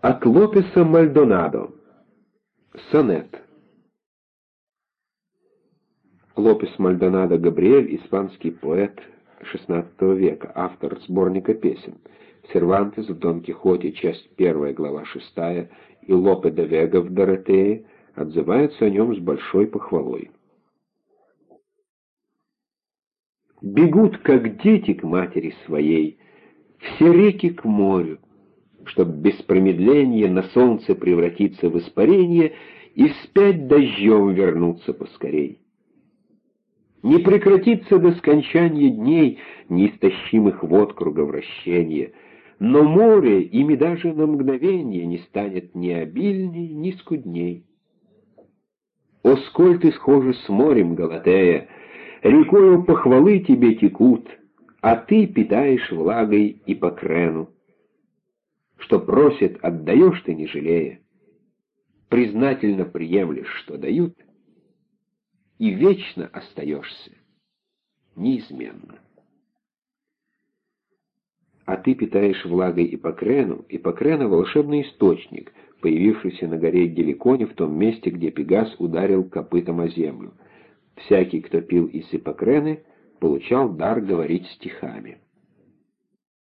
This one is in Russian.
От Лопеса Мальдонадо. Сонет. Лопес Мальдонадо Габриэль, испанский поэт XVI века, автор сборника песен. Сервантес в Дон Кихоте, часть 1, глава 6, и Лопе де Вега в Доротее отзываются о нем с большой похвалой. Бегут, как дети, к матери своей, все реки к морю, чтоб без промедления на солнце превратиться в испарение и вспять дождем вернуться поскорей. Не прекратится до скончания дней неистощимых вод круговращения, но море ими даже на мгновение не станет ни обильней, ни скудней. О, сколь ты схожа с морем, Галатея, рекою похвалы тебе текут, а ты питаешь влагой и по крену. Что просит, отдаешь ты, не жалея. Признательно приемлешь, что дают, и вечно остаешься, неизменно. А ты питаешь влагой и покрену, и покрена — волшебный источник, появившийся на горе Геликоне в том месте, где Пегас ударил копытом о землю. Всякий, кто пил из Ипокрены, получал дар говорить стихами.